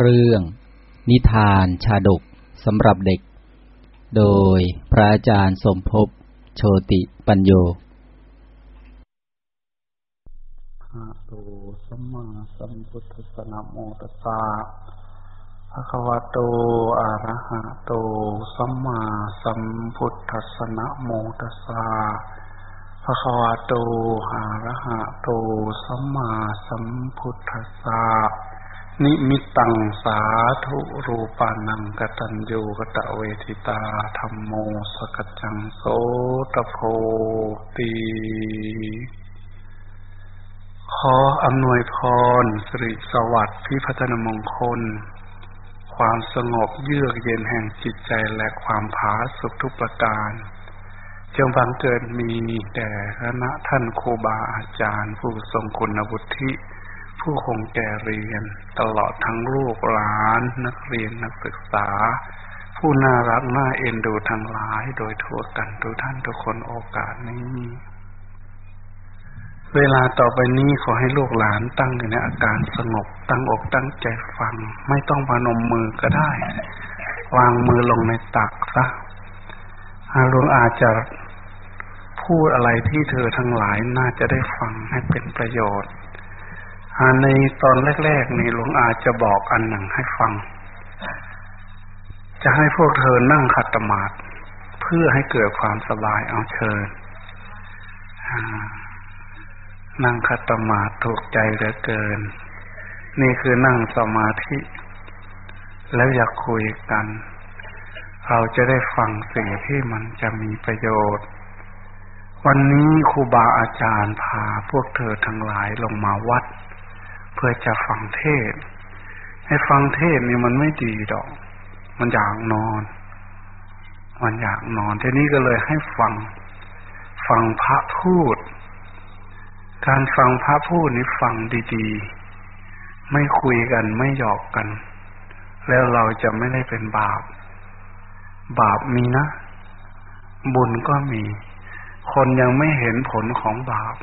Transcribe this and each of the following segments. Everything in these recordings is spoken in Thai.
เรื่อง นิทานชาดกสำหรับเด็ก โดยพระอาจารย์สมภพโชติปัญโยอะโตสัมมาสัมพุทธัสสะนะโมตัสสะภะคะวะโตอะระหะโตสัมมาสัมพุทธัสสะนะโมตัสสะภะคะวะโตอะระหะโตสัมมาสัมพุทธัสสะ นิมิตังสาธุรูปานังกตัญญูกตะเวทิตาธรรมโมสกจังโสตโพตีขออำนวยพรสิริสวัสดิ์พิพัฒนมงคล ความสงบเยือกเย็นแห่งจิตใจและความผาสุขทุกประการ จงบังเกิดมีแด่คณะท่านครูบาอาจารย์ผู้ทรงคุณวุฒิ ผู้คงแก่เรียน ตลอดทั้งลูกหลานนักเรียนนักศึกษา ผู้น่ารักน่าเอ็นดูทั้งหลายโดยทั่วกันทุกท่านทุกคนโอกาสนี้เวลาต่อไปนี้ขอให้ลูกหลานตั้งอยู่ในอาการสงบตั้งอกตั้งใจฟัง ไม่ต้องพนมมือก็ได้ วางมือลงในตักซะอาลวงอาจจะพูดอะไรที่เธอทั้งหลายน่าจะได้ฟังให้เป็นประโยชน์ ในตอนแรกๆนี่หลวงอาจะบอกอันหนึ่งให้ฟัง จะให้พวกเธอนั่งขัดตมาดเพื่อให้เกิดความสบายเอาเชิญนั่งขัดตมาดถูกใจเหลือเกิน นี่คือนั่งสมาธิ แล้วอยากคุยกัน เราจะได้ฟังสิ่งที่มันจะมีประโยชน์ วันนี้ครูบาอาจารย์พาพวกเธอทั้งหลายลงมาวัด เพื่อจะฟังเทศ ให้ฟังเทศนี่มันไม่ดีดอก มันอยากนอน มันอยากนอนทีนี้ก็เลยให้ฟัง ฟังพระพูด การฟังพระพูดนี่ฟังดีๆ ไม่คุยกันไม่หยอกกัน แล้วเราจะไม่ได้เป็นบาป บาปมีนะ บุญก็มี คนยังไม่เห็นผลของบาป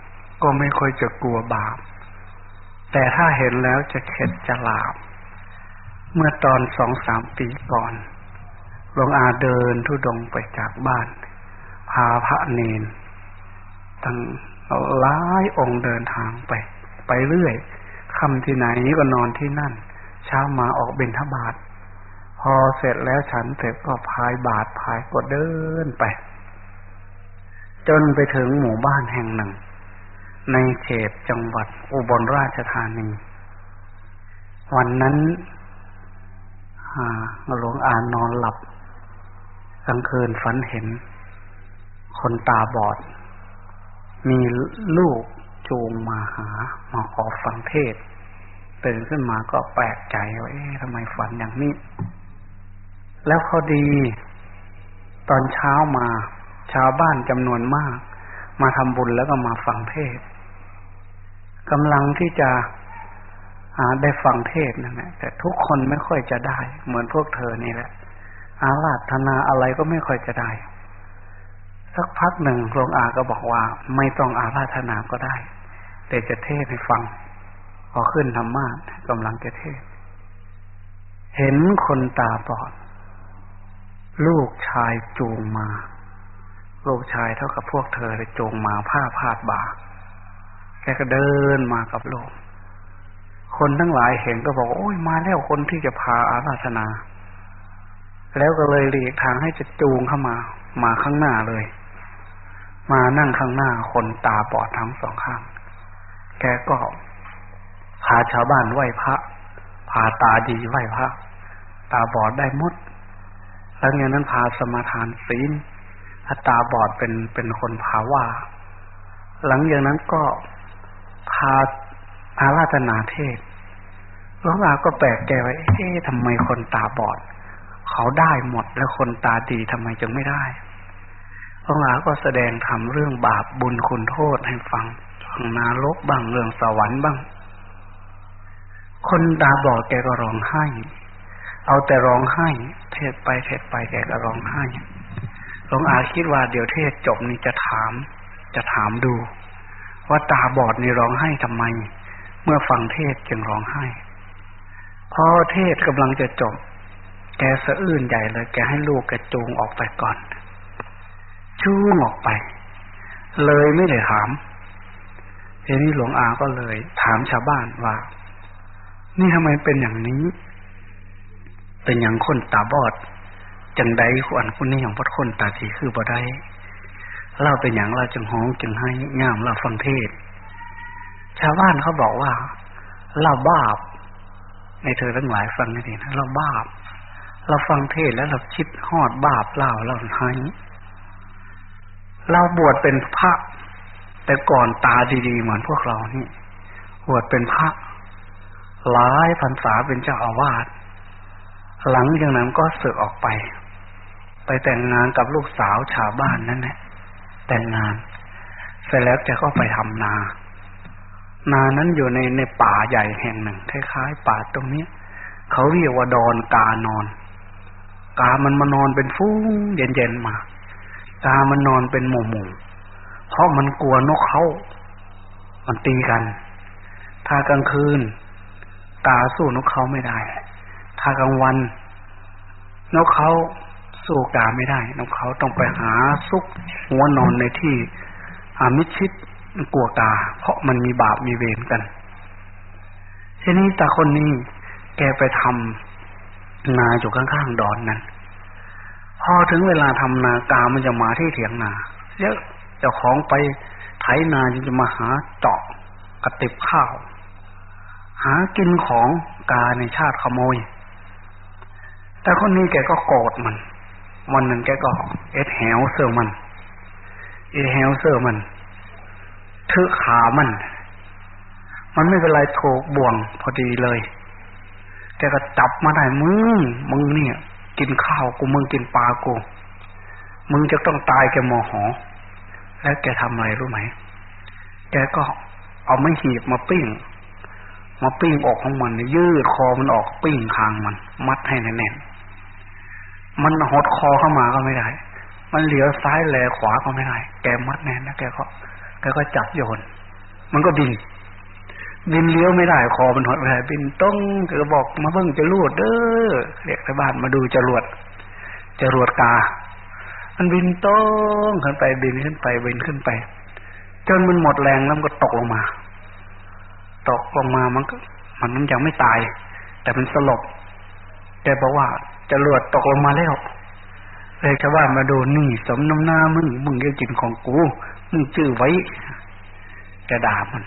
ก็ไม่ค่อยจะกลัวบาป แต่ถ้าเห็นแล้วจะเข็ดจะลาบ เมื่อตอนสองสามปีก่อนหลวงอาเดินทุดงไปจากบ้าน พาพระเนนตั้งหลายองค์เดินทางไป ไปเรื่อยค่ำที่ไหนก็นอนที่นั่น เช้ามาออกเบญทบาท พอเสร็จแล้วฉันเสร็จก็พายบาทพายก็เดินไป จนไปถึงหมู่บ้านแห่งหนึ่ง ในเขตจังหวัดอุบลราชธานี วันนั้นหลวงอานนอนหลับกลางคืนฝันเห็น คนตาบอด มีลูกจูงมาหา มาขอฟังเทศ ตื่นขึ้นมาก็แปลกใจว่าเอ๊ะทำไมฝันอย่างนี้ แล้วพอดี ตอนเช้ามาชาวบ้านจำนวนมาก มาทำบุญแล้วก็มาฟังเทศ กำลังที่จะได้ฟังเทศนั่นแหละแต่ทุกคนไม่ค่อยจะได้ เหมือนพวกเธอนี่แหละ อาราธนาอะไรก็ไม่ค่อยจะได้ สักพักหนึ่งหลวงอาก็บอกว่า ไม่ต้องอาราธนาก็ได้ แต่จะเทศให้ฟัง พอขึ้นธรรมะกำลังจะเทศ เห็นคนตาบอด ลูกชายจูงมา ลูกชายเท่ากับพวกเธอเลยจูงมาผ้าพาดบ่า แกก็เดินมากับโลก คนทั้งหลายเห็นก็บอกโอ้ยมาแล้วคนที่จะพาอาราธนา แล้วก็เลยหลีกทางให้จะจูงเข้ามา มาข้างหน้าเลย มานั่งข้างหน้าคนตาบอดทั้งสองข้าง แกก็พาชาวบ้านไหว้พระ พาตาดีไหว้พระ ตาบอดได้มด แล้วเงี้ยนั้นพาสมาทานศีลถ้าตาบอดเป็นเป็นคนพาว่า หลังจากนั้นก็ พาอาราธนาเทศหลวงอาก็แปลกใจว่าเอ๊ะทำไมคนตาบอด เขาได้หมดแล้วคนตาดีทำไมจึงไม่ได้หลวงอาก็แสดงทำเรื่องบาปบุญคุณโทษให้ฟังฟังนรกบ้างเรื่องสวรรค์บ้าง คนตาบอดแกก็ร้องไห้ เอาแต่ร้องไห้ เทศไปเทศไปแกก็ร้องไห้หลวงอาคิดว่าเดี๋ยวเทศจบนี่จะถาม จะถามดู ว่าตาบอดนี่ร้องไห้ทำไม เมื่อฟังเทศจึงร้องไห้พอเทศกำลังจะจบ แกสะอื้นใหญ่เลย แกให้ลูกแกจูงออกไปก่อนชูงออกไป เลยไม่ได้ถามทีนี้หลวงอาก็เลย ถามชาวบ้านว่า นี่ทำไมเป็นอย่างนี้ เป็นอย่างคนตาบอด จังใดขวัญคุณนี่อย่างพดคนตาสีคือบ่ได้ เล่าเป็นอย่างเราจึงห้องจึงให้งามเราฟังเทศ ชาวบ้านเขาบอกว่าเราบาปในเธอทั้งหลายฟังให้ดีนะเราบาปเราฟังเทศแล้วเราคิดหอดบาปเล่าเราให้เราบวชเป็นพระ แต่ก่อนตาดีๆ เหมือนพวกเรานี่บวชเป็นพระหลายพรรษาเป็นเจ้าอาวาสหลังจากนั้นก็เสือกออกไป ไปแต่งงานกับลูกสาวชาวบ้านนั่นแหละ แต่งงาน เสร็จแล้วแกก็ไปทำนา นานั้นอยู่ในในป่าใหญ่แห่งหนึ่ง คล้ายๆ ป่าตรงนี้เขาเรียกว่าดอนกานอน กามันมานอนเป็นฟุ้งเย็นๆมา กามันนอนเป็นหมู่หมู่เพราะมันกลัวนกเขามันตีกัน ถ้ากลางคืน กาสู้นกเขาไม่ได้ ถ้ากลางวัน นกเขา สู้กาไม่ได้นกเขาต้องไปหาซุกหัวนอนในที่อามิชิดกลัวกา เพราะมันมีบาปมีเวรกันทีนี้ตาคนนี้แกไปทำนาอยู่ข้างๆดอนนั้น พอถึงเวลาทำนากามันจะมาที่เถียงนาเยอะเจ้าของไปไถนาจะมาหาเจาะกระติบข้าว หากินของกาในชาติขโมย แต่คนนี้แกก็โกรธมัน วันหนึ่งแกก็เอ็ดแหวเสื้อมัน เอ็ดแหวเสื้อมันถือขามัน มันไม่เป็นไรโถกบ่วงพอดีเลยแกก็จับมาได้มึงมึงเนี่ย กินข้าวกูมึงกินปลากู มึงจะต้องตายแกโมโหแล้วแกทำอะไรรู้ไหม แกก็เอาไม้หีบมาปิ้ง มาปิ้งออกของมันยืดคอมันออกปิ้งคางมัน มัดให้แน่น มันหดคอเข้ามาก็ไม่ได้ มันเหลียวซ้ายแลขวาก็ไม่ได้ แกมัดแน่นแล้วแกก็แกก็จับโยน มันก็บิน บินเลี้ยวไม่ได้ คอมันหดไม่ได้บินต้องแกบอกมาเบิ่งจะรวดเด้อเรียกไปบ้านมาดูจะรวดจะรวดกา มันบินต้องขึ้นไปบินขึ้นไปบินขึ้นไป จนมันหมดแรงแล้วมันก็ตกลงมา ตกลงมามันก็ มันมันยังไม่ตาย แต่มันสลบแกบอกว่า จรวดตกลงมาแล้วเลยชาวบ้านมาดูนี่สมน้ำหน้ามึง มึงจะกินของกู มึงจื้อไว้แกด่ามัน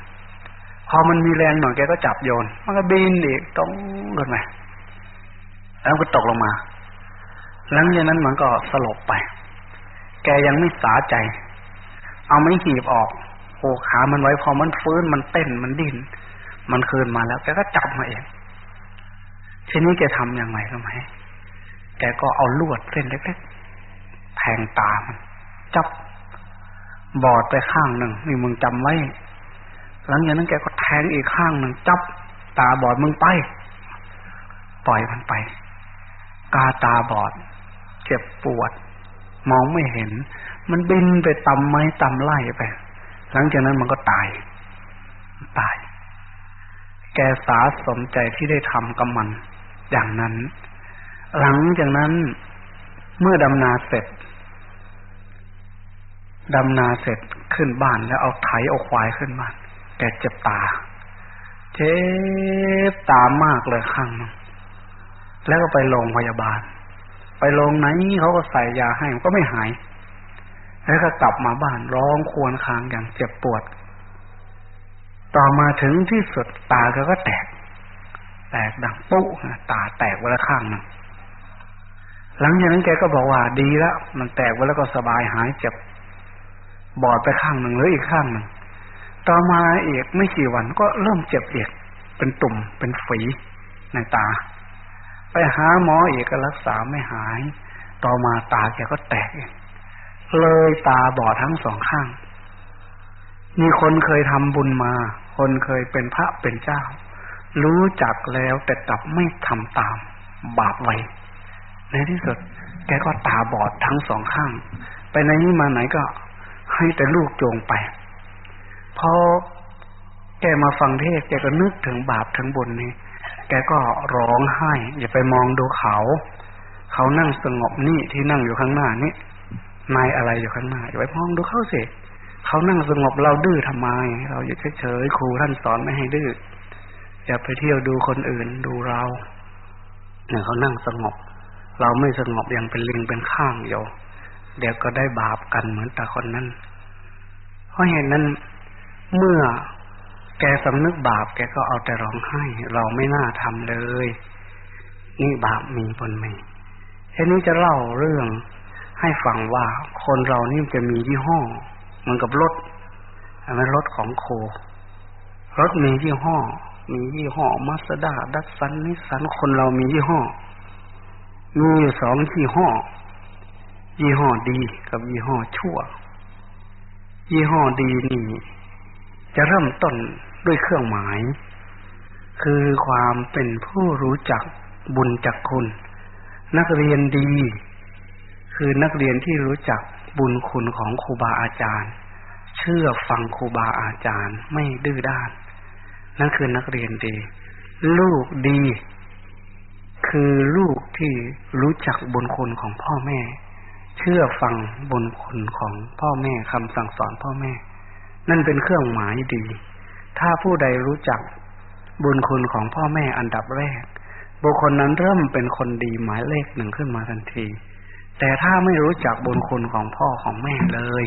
พอมันมีแรงหน่อยแกก็จับโยน มันก็บินอีกต้องกันไหมแล้วก็ตกลงมา หลังจากนั้นมันก็สลบไป แกยังไม่สาใจ เอาไม้หีบออกโอ้ขามันไว้พอมันฟื้นมันเต้นมันดิ้น มันคืนมาแล้ว แกก็จับมาเอง ทีนี้แกทำยังไงรู้ไหม แกก็เอาลวดเส้นเล็กๆแทงตามันจับบอดไปข้างหนึ่งนี่มึงจำไว้ หลังจากนั้นแกก็แทงอีกข้างหนึ่งจับตาบอดมึงไป ปล่อยมันไป กาตาบอด เจ็บปวด มองไม่เห็น มันบินไปตำไม้ตำไล่ไป หลังจากนั้นมันก็ตาย ตาย แกสาสมใจที่ได้ทำกับมัน อย่างนั้น หลังจากนั้นเมื่อดำนาเสร็จดำนาเสร็จขึ้นบ้านแล้วเอาไถเอาควายขึ้นบ้านแกเจ็บตา เจ็บตามากเลยข้างนึงแล้วก็ไปโรงพยาบาล ไปโรงไหนเขาก็ใส่ยาให้ก็ไม่หาย แล้วก็กลับมาบ้านร้องครวญครางอย่างเจ็บปวด ต่อมาถึงที่สุดตาก็แตก แตกดังปุ๊ตาแตกไว้ละข้างนึง หลังจากนั้นแกก็บอกว่าดีแล้ว มันแตกไปแล้วก็สบายหายเจ็บบอดไปข้างหนึ่งหรืออีกข้างหนึ่ง ต่อมาเอกไม่กี่วันก็เริ่มเจ็บเอกเป็นตุ่มเป็นฝีในตา ไปหาหมอเอกก็รักษาไม่หาย ต่อมาตาแกก็แตกเลยตาบอดทั้งสองข้าง มีคนเคยทำบุญมา คนเคยเป็นพระเป็นเจ้า รู้จักแล้วแต่กลับไม่ทำตาม บาปไว้ ในที่สุด แกก็ตาบอดทั้งสองข้าง ไปไหนมาไหนก็ให้แต่ลูกโจงไป พอแกมาฟังเทศ แกก็นึกถึงบาปทั้งบุญนี้แกก็ร้องไห้ อย่าไปมองดูเขา เขานั่งสงบนี่ที่นั่งอยู่ข้างหน้านี่นายอะไรอยู่ข้างหน้า อย่าไปมองดูเขาสิเขานั่งสงบเราดื้อทำไม เราอยู่เฉยๆครูท่านสอนไม่ให้ดื้ออย่าไปเที่ยวดูคนอื่นดูเราเนี่ยเขานั่งสงบ เราไม่สงบอยังเป็นลิงเป็นข้างอยู่เดี๋ยวก็ได้บาปกันเหมือนตาคนนั้น เพราะเหตุนั้น เมื่อแกสำนึกบาปแกก็เอาแต่ร้องไห้ เราไม่น่าทำเลย นี่บาปมีบนไม่ทีนี้จะเล่าเรื่องให้ฟังว่าคนเรานี่จะมียี่ห้อเหมือนกับรถอันนั้นรถของโค รถมียี่ห้อ มียี่ห้อมาสด้าดัสซันนิสันคนเรามียี่ห้อ มีอยู่สองยี่ห้อ ยี่ห้อดีกับยี่ห้อชั่ว ยี่ห้อดีนี่ จะเริ่มต้นด้วยเครื่องหมาย คือความเป็นผู้รู้จักบุญจักคุณ นักเรียนดี คือนักเรียนที่รู้จักบุญคุณของครูบาอาจารย์ เชื่อฟังครูบาอาจารย์ไม่ดื้อด้าน นั่นคือนักเรียนดี ลูกดี คือลูกที่รู้จักบุญคุณของพ่อแม่ เชื่อฟังบุญคุณของพ่อแม่คำสั่งสอนพ่อแม่ นั่นเป็นเครื่องหมายดี ถ้าผู้ใดรู้จักบุญคุณของพ่อแม่อันดับแรก บุคคลนั้นเริ่มเป็นคนดีหมายเลขหนึ่งขึ้นมาทันที แต่ถ้าไม่รู้จักบุญคุณของพ่อของแม่เลย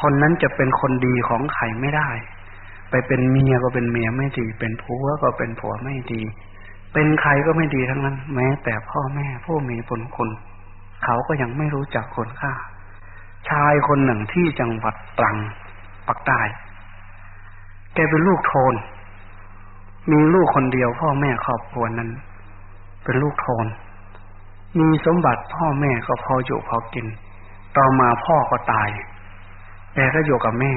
คนนั้นจะเป็นคนดีของใครไม่ได้ ไปเป็นเมียก็เป็นเมียไม่ดี เป็นผัวก็เป็นผัวไม่ดี เป็นใครก็ไม่ดีทั้งนั้น แม้แต่พ่อแม่ผู้มีบุญคุณ เขาก็ยังไม่รู้จักคนค่า ชายคนหนึ่งที่จังหวัดตรังปักใต้แกเป็นลูกโทน มีลูกคนเดียวพ่อแม่ครอบครัวนั้น เป็นลูกโทน มีสมบัติพ่อแม่ก็พออยู่พอกิน ต่อมาพ่อก็ตายแกก็อยู่กับแม่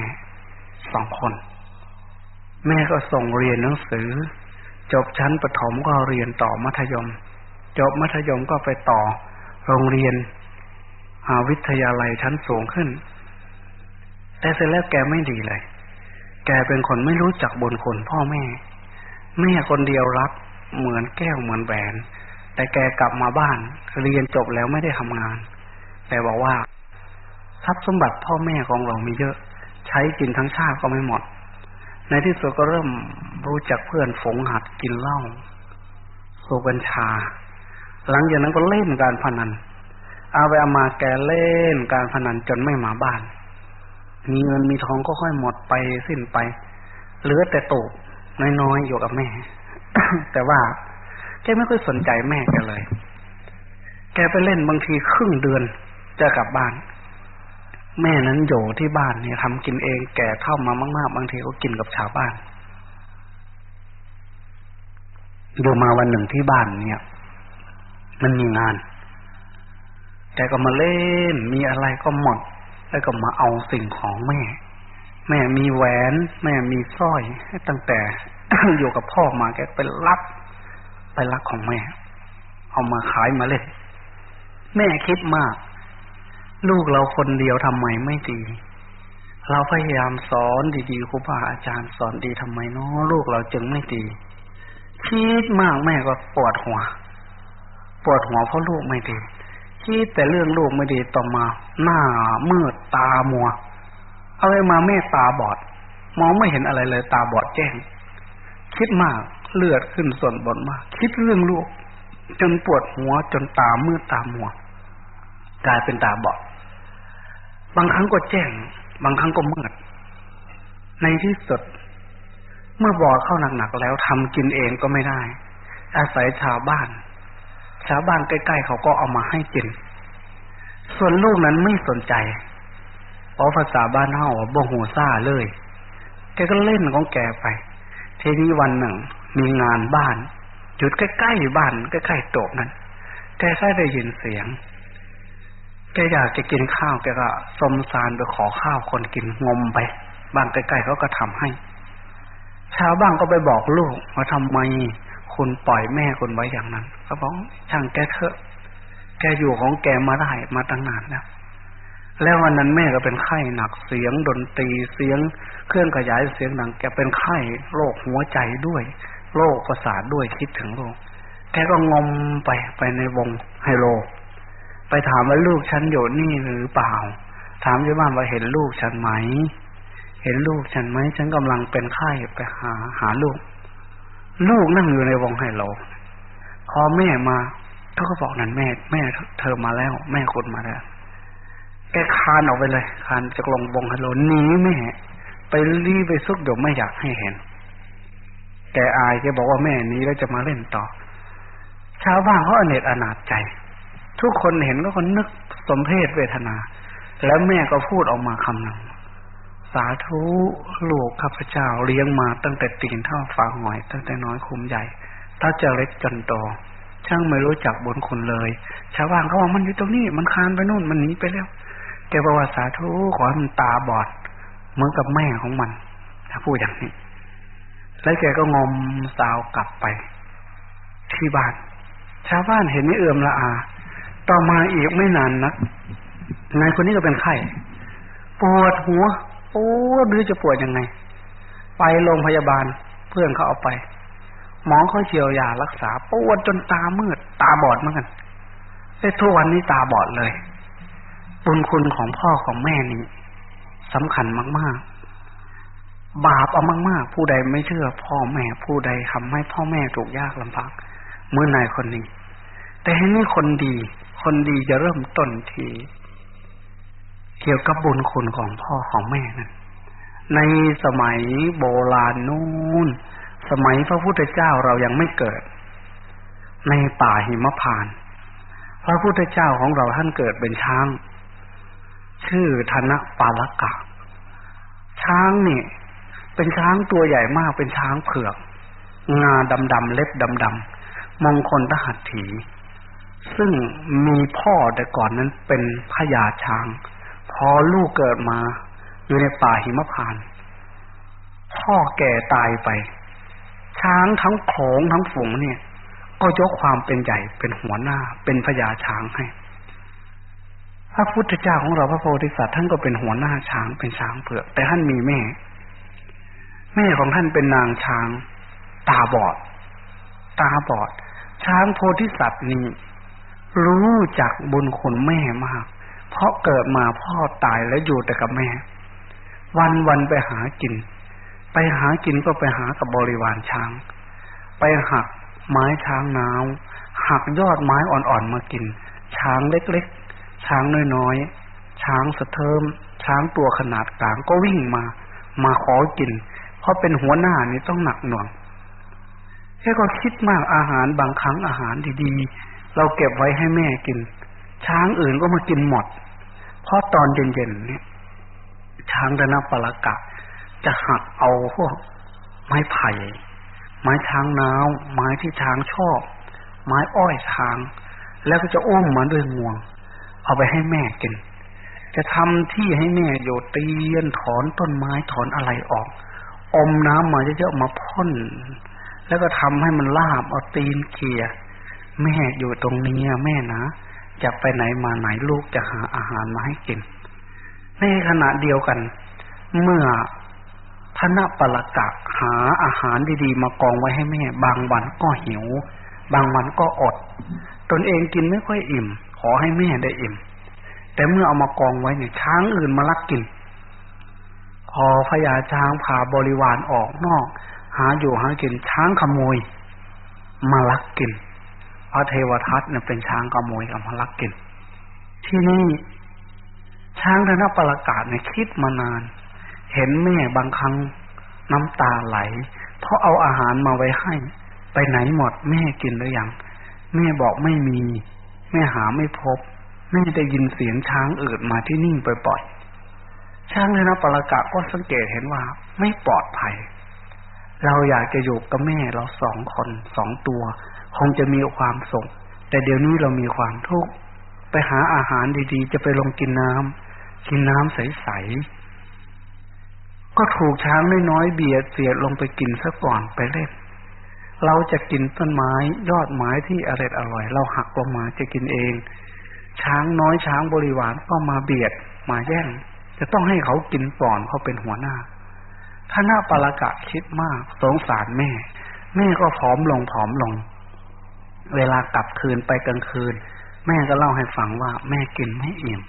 สองคน แม่ก็ส่งเรียนหนังสือ จบชั้นประถมก็เรียนต่อมัธยม จบมัธยมก็ไปต่อโรงเรียนอาวิทยาลัยชั้นสูงขึ้น แต่เสร็จแล้วแกไม่ดีเลย แกเป็นคนไม่รู้จักบุญคุณพ่อแม่ แม่คนเดียวรักเหมือนแก้วเหมือนแหวน แต่แกกลับมาบ้าน เรียนจบแล้วไม่ได้ทำงาน แต่บอกว่าทรัพย์สมบัติพ่อแม่ของเรามีเยอะ ใช้กินทั้งชาติก็ไม่หมด ในที่สุดก็เริ่มรู้จักเพื่อนฝงหัดกินเหล้าสูบกัญชา หลังจากนั้นก็เล่นการพนัน เอาไปเอามาแกเล่นการพนันจนไม่มาบ้าน มีเงินมีทองก็ค่อยหมดไปสิ้นไป เหลือแต่ตูกน้อยๆอยู่กับแม่ แต่ว่าแกไม่ค่อยสนใจแม่แกเลย แกไปเล่นบางทีครึ่งเดือนจะกลับบ้าน แม่นั้นอยู่ที่บ้านเนี่ยทำกินเองแก่เข้ามามาก ๆ บางทีก็กินกับชาวบ้านอยู่มาวันหนึ่งที่บ้านเนี่ย มันมีงานแกก็มาเล่น มีอะไรก็หมด แล้วก็มาเอาสิ่งของแม่ แม่มีแหวน แม่มีสร้อยตั้งแต่อยู่กับพ่อมาแกไปรับไปรักของแม่ เอามาขายมาเล่น แม่คิดมาก ลูกเราคนเดียวทำไมไม่ดี เราพยายามสอนดีๆครูบาอาจารย์สอนดีทำไมเนาะลูกเราจึงไม่ดีคิดมากแม่ก็ปวดหัว ปวดหัวเพราะลูกไม่ดีคิดแต่เรื่องลูกไม่ดีต่อมา หน้ามืดตามัว เอาไปมาแม่ตาบอด มองไม่เห็นอะไรเลย ตาบอดแจ้ง คิดมากเลือดขึ้นส่วนบนมาก คิดเรื่องลูก จนปวดหัวจนตามืดตามัว กลายเป็นตาบอด บางครั้งก็แจ้ง บางครั้งก็มืด ในที่สุด เมื่อบอเข้าหนักๆแล้วทำกินเองก็ไม่ได้ อาศัยชาวบ้าน ชาวบ้านใกล้ๆเขาก็เอามาให้กิน ส่วนลูกนั้นไม่สนใจเพราะภาษาบ้านเฮาบ่หูซ่าเลยแกก็เล่นของแกไป ทีนี้วันหนึ่ง มีงานบ้าน จุดใกล้ๆบ้านใกล้ๆโต๊ะนั้นแกใช้ได้ยินเสียง แกอยากจะกินข้าวแกก็สมสารไปขอข้าวคนกินงมไป บ้านใกล้ๆเขาก็ทำให้ชาวบ้านก็ไปบอกลูกว่าทำไมคุณปล่อยแม่คุณไว้อย่างนั้นเขาบอกช่างแกเถอะ แกอยู่ของแกมาได้มาตั้งนานแล้วแล้ววันนั้นแม่ก็เป็นไข้หนักเสียงดนตรีเสียง เครื่องขยายเสียงดัง แกเป็นไข้โรคหัวใจด้วยโลกประสาทด้วยคิดถึงโลกแกก็งมไปไปในวงไฮโล ไปถามว่าลูกฉันอยู่นี่หรือเปล่า ถามที่บ้านว่าเห็นลูกฉันไหม เห็นลูกฉันไหมฉันกำลังเป็นไข้ไปหาหาลูก ลูกนั่งอยู่ในวงไฮโลพอแม่มาเขาก็บอกนั่นแม่ แม่เธอมาแล้ว แม่คนมาแล้วแกคานออกไปเลย คานจากลงวงไฮโลหนีแม่ ไปรีไปซุกเดี๋ยวไม่อยากให้เห็นแกอายแกบอกว่าแม่นี้แล้วจะมาเล่นต่อ ชาวบ้านเขาอเนจอนาจใจ ทุกคนเห็นก็คนนึกสมเพศเวทนา แล้วแม่ก็พูดออกมาคำหนึ่งสาธุลูกข้าพเจ้าเลี้ยงมาตั้งแต่ตีนเท่าฝาหอย ตั้งแต่น้อยคุมใหญ่ถ้าจะเล็กจนโตช่างไม่รู้จักบุญคุณเลย ชาวบ้านเขาว่ามันอยู่ตรงนี้ มันคานไปนู่นมันหนีไปแล้วแกบอกว่าสาธุขอให้มันตาบอด เหมือนกับแม่ของมันถ้าพูดอย่างนี้ แล้วแกก็งมสาวกลับไป ที่บ้าน ชาวบ้านเห็นไม่เอื่อมละอา ต่อมาอีกไม่นานนักนายคนนี้ก็เป็นไข้ปวดหัวปวดหรือจะปวดยังไง ไปโรงพยาบาลเพื่อนเขาเอาไป หมอเขาเฉียวยารักษา ปวดจนตามืด ตาบอดเหมือนกันแต่ทุกวันนี้ตาบอดเลยบุญคุณของพ่อของแม่นี่สำคัญมาก ๆ บาปเอามาก ๆ ผู้ใดไม่เชื่อ พ่อแม่ผู้ใดทำให้พ่อแม่ถูกยากลำบากเมื่อนายคนนี้ แต่ให้นี่คนดี คนดีจะเริ่มต้นที่เกี่ยวกับบุญคุณของพ่อของแม่นั้นในสมัยโบราณนู่น สมัยพระพุทธเจ้าเรายังไม่เกิด ในป่าหิมพานพระพุทธเจ้าของเราท่านเกิดเป็นช้าง ชื่อธนปาลกะ ช้างนี่ เป็นช้างตัวใหญ่มากเป็นช้างเผือก งาดำๆเล็บดำมงคลทหัตถี ซึ่งมีพ่อแต่ก่อนนั้นเป็นพญาช้าง พอลูกเกิดมา อยู่ในป่าหิมพาน พ่อแก่ตายไป ช้างทั้งโขงทั้งฝูงเนี่ย ก็ยกความเป็นใหญ่เป็นหัวหน้า เป็นพญาช้างให้ พระพุทธเจ้าของเราพระโพธิสัตว์ท่านก็เป็นหัวหน้าช้างเป็นช้างเผือกแต่ท่านมีแม่ แม่ของท่านเป็นนางช้าง ตาบอด ตาบอด ช้างโพธิสัตว์นี้ รู้จักบุญคุณแม่มาก เพราะเกิดมาพ่อตายแล้วอยู่แต่กับแม่ วันวันไปหากิน ไปหากินก็ไปหากับบริวารช้าง ไปหักไม้ช้างน้าวหักยอดไม้อ่อนๆมากิน ช้างเล็กๆ ช้างน้อยๆ ช้างสะเทิม ช้างตัวขนาดกลางก็วิ่งมา มาขอกิน เพราะเป็นหัวหน้านี่ต้องหนักหน่วงแค่ก็คิดมากอาหารบางครั้งอาหารดีๆ เราเก็บไว้ให้แม่กิน ช้างอื่นก็มากินหมด เพราะตอนเย็นๆเนี่ย ช้างดนปลกะ จะหักเอาพวกไม้ไผ่ ไม้ช้างน้าวไม้ที่ช้างชอบ ไม้อ้อยช้าง แล้วก็จะอ้มมาด้วยงวง เอาไปให้แม่กิน จะทำที่ให้แม่โยเตียนถอนต้นไม้ถอนอะไรออก อมน้ำมาเยอะๆมาพ่นแล้วก็ทำให้มันลาบเอาตีนเขีย่ย แม่อยู่ตรงนี้แม่นะจะไปไหนมาไหนลูกจะหาอาหารมาให้กิน ในขณะเดียวกัน เมื่อพระนปรกะหาอาหารดีๆ มากองไว้ให้แม่ บางวันก็หิว บางวันก็อด ตนเองกินไม่ค่อยอิ่ม ขอให้แม่ได้อิ่ม แต่เมื่อเอามากองไว้เนี่ยช้างอื่นมาลักกิน พอพญาช้างพาบริวารออกนอก หาอยู่หากินช้างขโมย มาลักกิน ระเทวทัตเนี่ยเป็นช้างขโมยกับมาลักกินที่นี่ช้างธนปรากาศเนี่ยคิดมานาน เห็นแม่บางครั้งน้ำตาไหล เพราะเอาอาหารมาไว้ให้ ไปไหนหมดแม่กินหรือยังแม่บอกไม่มี แม่หาไม่พบ แม่ได้ยินเสียงช้างอื่นมาที่นี่บ่อยๆช้างธนปรากาศก็สังเกตเห็นว่า ไม่ปลอดภัย เราอยากจะอยู่กับแม่เราสองคนสองตัว คงจะมีความสุขแต่เดี๋ยวนี้เรามีความทุกข์ไปหาอาหารดีๆ จะไปลงกินน้ำกินน้ำใสๆก็ถูกช้างน้อยๆเบียดเสียดลงไปกินซะก่อนไปเล่นเราจะกินต้นไม้ยอดไม้ที่อร่อยอร่อย เราหักลงมาจะกินเอง ช้างน้อยช้างบริวารก็มาเบียดมาแย่ง จะต้องให้เขากินก่อนเขาเป็นหัวหน้าถ้าหน้าปรากะคิดมากสงสารแม่ แม่ก็ผอมลงผอมลง เวลากลับคืนไปกลางคืน แม่ก็เล่าให้ฟังว่า แม่กินไม่อิ่ม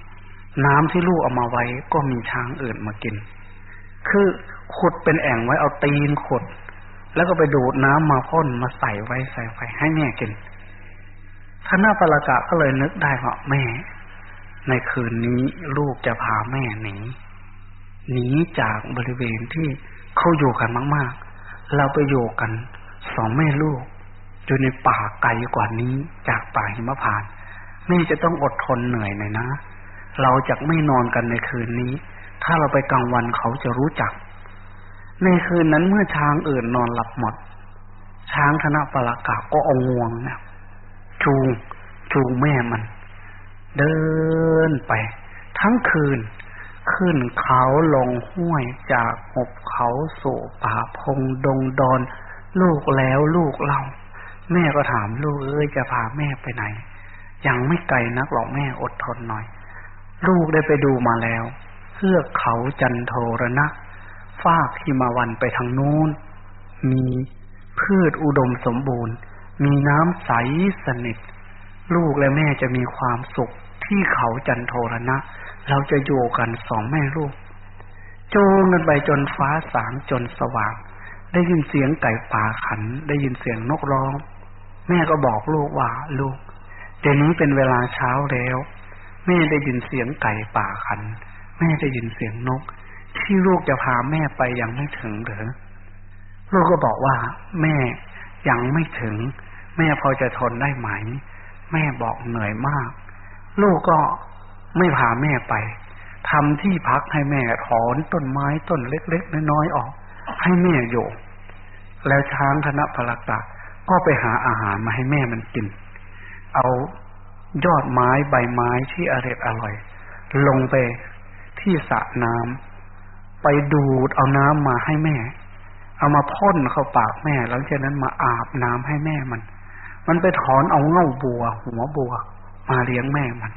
น้ำที่ลูกเอามาไว้ก็มีช้างอื่นมากิน คือขุดเป็นแอ่งไว้เอาตีนขุด แล้วก็ไปดูดน้ำมาพ่นมาใส่ไว้ใส่ไว้ให้แม่กินท่านาปรากะก็เลยนึกได้ว่าแม่ ในคืนนี้ลูกจะพาแม่หนีหนีจากบริเวณที่เขาอยู่กันมาก ๆ เราไปอยู่กันสองแม่ลูก อยู่ในป่าไกลกว่านี้จากป่าหิมพานแม่จะต้องอดทนเหนื่อยหน่อยนะ เราจะไม่นอนกันในคืนนี้ ถ้าเราไปกลางวันเขาจะรู้จัก ในคืนนั้นเมื่อช้างอื่นนอนหลับหมด ช้างธนปรากาก็เอางวงเนี่ยจูงจูงแม่มัน เดินไป ทั้งคืน ขึ้นเขาลงห้วยจากหบเขาสู่ป่าพงดงดอน ลูกแล้วลูกเรา แม่ก็ถามลูกเอ้ยจะพาแม่ไปไหน ยังไม่ไกลนักหรอกแม่อดทนหน่อย ลูกได้ไปดูมาแล้วเทือกเขาจันโทรนะฟากทิมาวันไปทางนู้น มีพืชอุดมสมบูรณ์ มีน้ำใสสนิท ลูกและแม่จะมีความสุขที่เขาจันโทรณะเราจะอยู่กันสองแม่ลูกโจงกันไปจนฟ้าสางจนสว่าง ได้ยินเสียงไก่ป่าขัน ได้ยินเสียงนกร้อง แม่ก็บอกลูกว่าลูกเดี๋ยวนี้เป็นเวลาเช้าแล้ว แม่ได้ยินเสียงไก่ป่าขัน แม่ได้ยินเสียงนก ที่ลูกจะพาแม่ไปยังไม่ถึงหรือลูกก็บอกว่า แม่ยังไม่ถึง แม่พอจะทนได้ไหม แม่บอกเหนื่อยมาก ลูกก็ไม่พาแม่ไปทำที่พักให้แม่ถอนต้นไม้ต้นเล็กๆน้อยๆออก ให้แม่อยู่ แล้วช้างคณะพลกะ ก็ไปหาอาหารมาให้แม่มันกิน เอายอดไม้ใบไม้ที่อร่อยอร่อย ลงไปที่สระน้ำไปดูดเอาน้ำมาให้แม่ เอามาพ่นเข้าปากแม่ แล้วจากนั้นมาอาบน้ำให้แม่มัน มันไปถอนเอาเง่าบัว หัวบัว มาเลี้ยงแม่มัน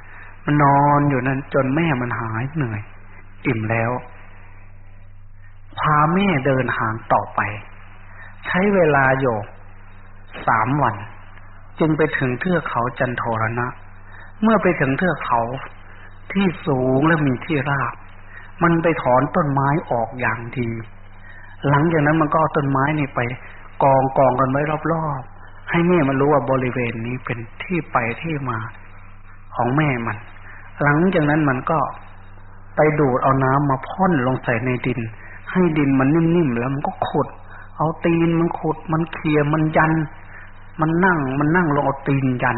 มันนอนอยู่นั้นจนแม่มันหายเหนื่อยอิ่มแล้ว พาแม่เดินทางต่อไป ใช้เวลาโยก สามวัน จึงไปถึงเทือกเขาจันโทรณะ เมื่อไปถึงเทือกเขาที่สูงและมีที่ราบ มันไปถอนต้นไม้ออกอย่างดี หลังจากนั้นมันก็ต้นไม้นี่ไป กองกองกันไว้รอบๆ ให้แม่มันรู้ว่าบริเวณนี้เป็นที่ไปที่มาของแม่มัน หลังจากนั้นมันก็ไปดูดเอาน้ำมาพ่นลงใส่ในดิน ให้ดินมันนิ่มๆแล้วมันก็ขุด เอาตีนมันขุดมันเคลียมันยัน มันนั่งมันนั่งลงเอาตีนยัน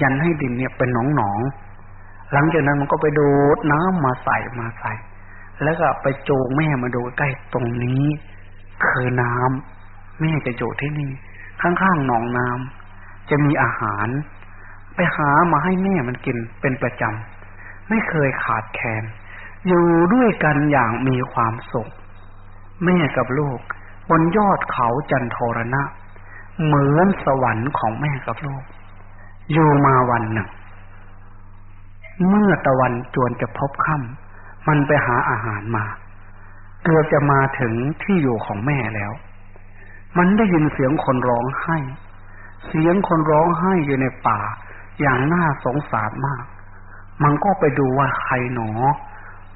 ยันให้ดินเนี่ยเป็นหนองหนองหลังจากนั้นมันก็ไปดูดน้ำมาใส่มาใส่ แล้วก็ไปโจงแม่มาดูใกล้ตรงนี้ คือน้ำแม่จะอยู่ที่นี่ ข้างๆหนองน้ำจะมีอาหาร ไปหามาให้แม่มันกินเป็นประจำไม่เคยขาดแคลนอยู่ด้วยกันอย่างมีความสุข แม่กับลูก บนยอดเขาจันทรณะ เหมือนสวรรค์ของแม่กับลูก อยู่มาวันหนึ่ง เมื่อตะวันจวนจะพบค่ำมันไปหาอาหารมาเกือบจะมาถึงที่อยู่ของแม่แล้ว มันได้ยินเสียงคนร้องไห้ เสียงคนร้องไห้อยู่ในป่า อย่างน่าสงสารมาก มันก็ไปดูว่าใครหนอ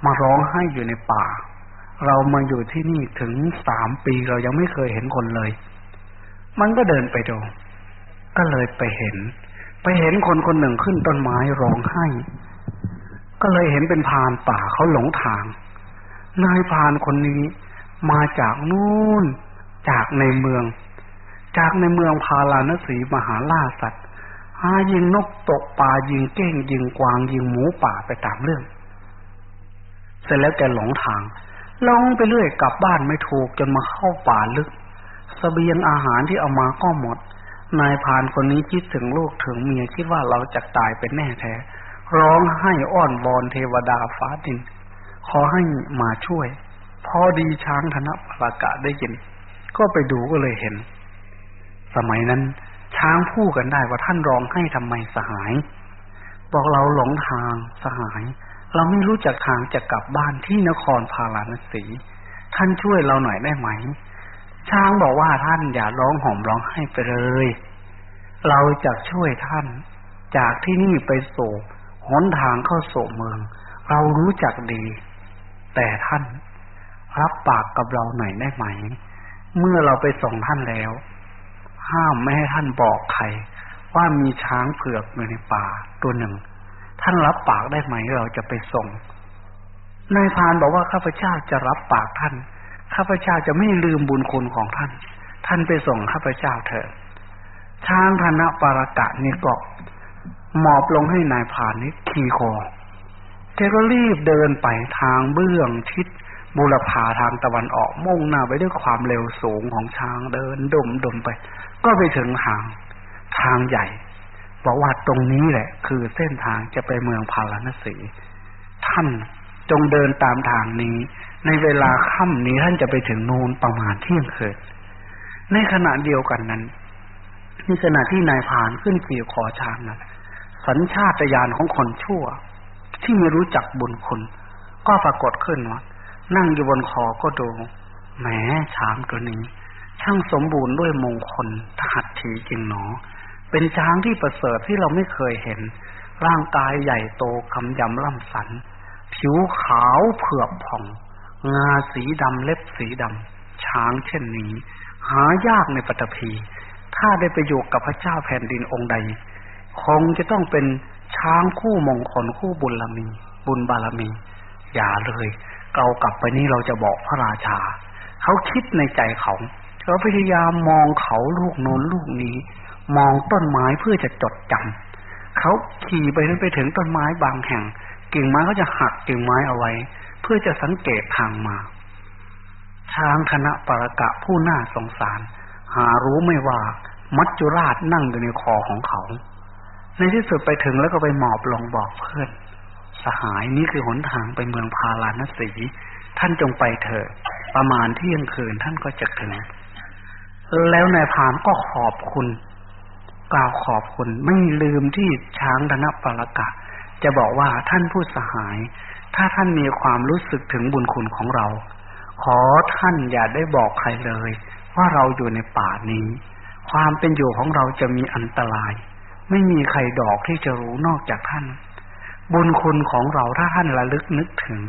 มาร้องไห้อยู่ในป่า เรามาอยู่ที่นี่ถึงสามปีเรายังไม่เคยเห็นคนเลย มันก็เดินไปดู ก็เลยไปเห็น ไปเห็นคนคนหนึ่งขึ้นต้นไม้ร้องไห้ ก็เลยเห็นเป็นพานป่าเขาหลงทาง นายพานคนนี้มาจากนู่น จากในเมือง จากในเมืองพาราณสีมหาล่าสัตว์หายิงนกตกปลายิงเก้งยิงกวางยิงหมูป่าไปตามเรื่อง เสร็จแล้วแกหลงทาง ลงไปเรื่อยกลับบ้านไม่ถูกจนมาเข้าป่าลึกสเสบียงอาหารที่เอามาก็หมด นายพานคนนี้คิดถึงลูกถึงเมียคิดว่าเราจะตายเป็นแน่แท้ ร้องให้อ้อนบอนเทวดาฟ้าดิน ขอให้มาช่วย พอดีช้างธนปรากะได้ยิน ก็ไปดูก็เลยเห็น สมัยนั้น ช้างพูดกันได้ว่าท่านร้องให้ทำไมสหาย บอกเราหลงทางสหาย เราไม่รู้จักทางจะกลับบ้านที่นครพาราณสี ท่านช่วยเราหน่อยได้ไหม ช้างบอกว่าท่านอย่าร้องห่มร้องไห้ไปเลย เราจะช่วยท่าน จากที่นี่ไปสู่หนทางเข้าสู่เมือง เรารู้จักดี แต่ท่าน รับปากกับเราหน่อยได้ไหม เมื่อเราไปส่งท่านแล้ว ห้ามไม่ให้ท่านบอกใครว่ามีช้างเผือกอยู่ในป่าตัวหนึ่ง ท่านรับปากได้ไหมเราจะไปส่ง นายพานบอกว่าข้าพเจ้าจะรับปากท่าน ข้าพเจ้าจะไม่ลืมบุญคุณของท่าน ท่านไปส่งข้าพเจ้าเถิดช้างธนปารกะนี่ก็หมอบลงให้นายพานนี้ขี่คอแกก็รีบเดินไปทางเบื้องทิศบุรพาทางตะวันออกมุ่งหน้าไปด้วยความเร็วสูงของช้างเดินดมดมไป ก็ไปถึงทางทางใหญ่ บอกว่าตรงนี้แหละ คือเส้นทางจะไปเมืองพาราณสี ท่านจงเดินตามทางนี้ ในเวลาค่ำนี้ท่านจะไปถึงนูนประมาณเที่ยงคืนในขณะเดียวกันนั้นในขณะที่นายพานขึ้นขี่คอช้างนั้นสัญชาตญาณของคนชั่ว ที่ไม่รู้จักบุญคุณ ก็ปรากฏขึ้นว่านั่งอยู่บนคอก็ดูแหมช้างตัวนี้ ช่างสมบูรณ์ด้วยมงคลทหัตถีจริงหนอ เป็นช้างที่ประเสริฐที่เราไม่เคยเห็น ร่างกายใหญ่โตคำยำล่ำสัน ผิวขาวเผือกผ่อง งาสีดำเล็บสีดำช้างเช่นนี้ หายากในปฐพี ถ้าได้ไปอยู่กับพระเจ้าแผ่นดินองค์ใด คงจะต้องเป็นช้างคู่มงคลคู่บุญลมี บุญบารมี อย่าเลยเรากลับไปนี่เราจะบอกพระราชา เขาคิดในใจเขาเขาพยายามมองเขาลูกโน้นลูกนี้ มองต้นไม้เพื่อจะจดจำเขาขี่ไปนั้นไปถึงต้นไม้บางแห่ง กิ่งไม้เขาจะหักกิ่งไม้เอาไว้ เพื่อจะสังเกตทางมา ช้างคณะปรกะผู้น่าสงสาร หารู้ไม่ว่ามัจจุราชนั่งอยู่ในคอของเขา ในที่สุดไปถึงแล้วก็ไปหมอบลงบอกเพื่อน สหายนี่คือหนทางไปเมืองพาราณสี ท่านจงไปเถิดประมาณเที่ยงคืนท่านก็จะถึง แล้วนายพามก็ขอบคุณ กล่าวขอบคุณ ไม่ลืมที่ช้างธนปรกะ จะบอกว่าท่านผู้สหาย ถ้าท่านมีความรู้สึกถึงบุญคุณของเรา ขอท่านอย่าได้บอกใครเลย ว่าเราอยู่ในป่านี้ ความเป็นอยู่ของเราจะมีอันตราย ไม่มีใครดอกที่จะรู้นอกจากท่าน บุญคุณของเราถ้าท่านระลึกนึกถึง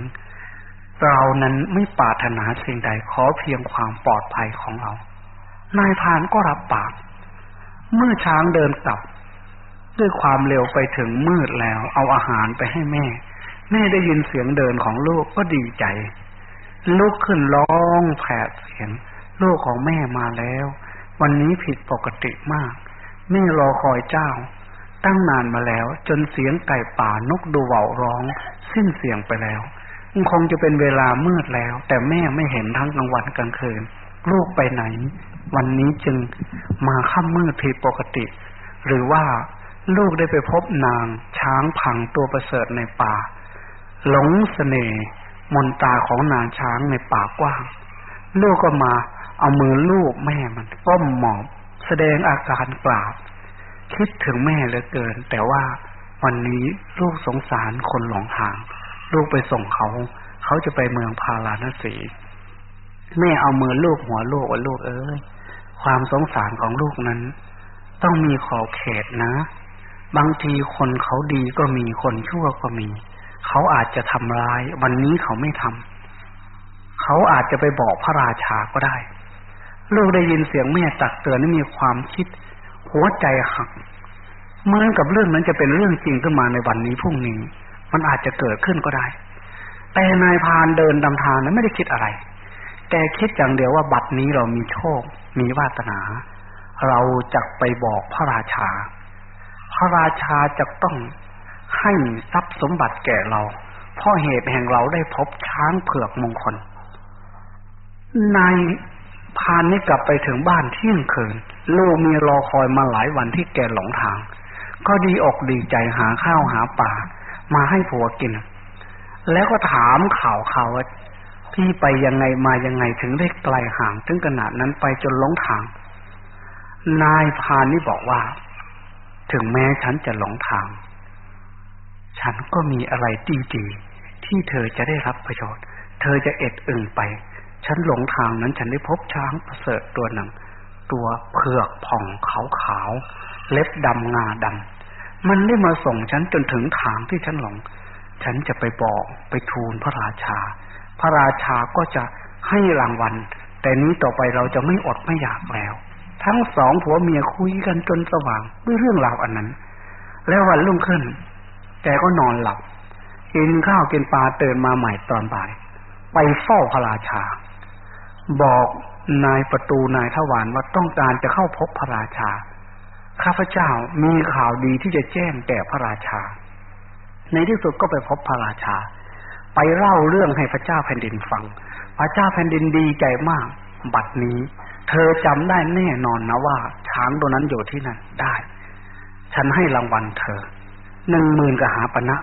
เรานั้นไม่ปรารถนาสิ่งใดขอเพียงความปลอดภัยของเรานายพานก็รับปาก เมื่อช้างเดินกลับ ด้วยความเร็วไปถึงมืดแล้ว เอาอาหารไปให้แม่ แม่ได้ยินเสียงเดินของลูกก็ดีใจลุกขึ้นร้องแผดเสียง ลูกของแม่มาแล้ว วันนี้ผิดปกติมาก แม่รอคอยเจ้า ตั้งนานมาแล้ว จนเสียงไก่ป่านกดูเว่าร้อง สิ้นเสียงไปแล้วคงจะเป็นเวลามืดแล้ว แต่แม่ไม่เห็นทั้งกลางวันกลางคืน ลูกไปไหน วันนี้จึงมาค่ำมืดผิดปกติ หรือว่าลูกได้ไปพบนางช้างพังตัวประเสริฐในป่า หลงสเสน่ห์มนตาของนางช้างในป่ากว้าง ลูกก็มาเอามือลูกแม่มันก้มหมอบแสดงอาการกราบ คิดถึงแม่เหลือเกิน แต่ว่าวันนี้ลูกสงสารคนหลงทาง ลูกไปส่งเขา เขาจะไปเมืองพาราณสี แม่เอามือลูกหัวลูกว่าลูกเอ้ยความสงสารของลูกนั้น ต้องมีขอบเขตนะ บางทีคนเขาดีก็มีคนชั่วก็มี เขาอาจจะทำร้าย วันนี้เขาไม่ทำเขาอาจจะไปบอกพระราชาก็ได้ ลูกได้ยินเสียงแม่ตักเตือนนี่มีความคิด หัวใจหักเหมือนกับเรื่องนั้นจะเป็นเรื่องจริงขึ้นมาในวันนี้พรุ่งนี้ มันอาจจะเกิดขึ้นก็ได้ แต่นายพานเดินดำทางนั้นไม่ได้คิดอะไร แต่คิดอย่างเดียวว่าบัดนี้เรามีโชค มีวาสนา เราจะไปบอกพระราชา พระราชาจะต้องให้ทรัพย์สมบัติแก่เราเพราะเหตุแห่งเราได้พบช้างเผือกมงคล นายพานนี่กลับไปถึงบ้านเที่ยงคืน ลูกมีรอคอยมาหลายวันที่แกหลงทาง ก็ดีอกดีใจหาข้าวหาป่ามาให้ผัวกิน แล้วก็ถามข่าวข่าวว่า พี่ไปยังไงมายังไงถึงได้ไกลห่าง ถึงขนาดนั้นไปจนหลงทาง นายพานนี่บอกว่า ถึงแม้ฉันจะหลงทาง ฉันก็มีอะไรดีๆที่เธอจะได้รับประโยชน์ เธอจะเอ็ดอึงไป ฉันหลงทางนั้นฉันได้พบช้างประเสริฐตัวหนึ่ง ตัวเผือกผ่องขาวขาวเล็บดำงาดำมันได้มาส่งฉันจนถึงทางที่ฉันหลง ฉันจะไปบอกไปทูลพระราชา พระราชาก็จะให้รางวัล แต่นี้ต่อไปเราจะไม่อดไม่อยากแล้ว ทั้งสองผัวเมียคุยกันจนสว่างด้วยเรื่องราวอันนั้น แล้ววันรุ่งขึ้นแกก็นอนหลับกินข้าวกินปลาเตือนมาใหม่ตอนบ่าย ไปเฝ้าพระราชา บอกนายประตูนายทวารว่าต้องการจะเข้าพบพระราชา ข้าพเจ้ามีข่าวดีที่จะแจ้งแก่พระราชา ในที่สุดก็ไปพบพระราชา ไปเล่าเรื่องให้พระเจ้าแผ่นดินฟัง พระเจ้าแผ่นดินดีใจมาก บัดนี้ เธอจำได้แน่นอนนะว่า ช้างตัวนั้นอยู่ที่นั่นได้ ฉันให้รางวัลเธอหนึ่งหมื่นกหาปณะ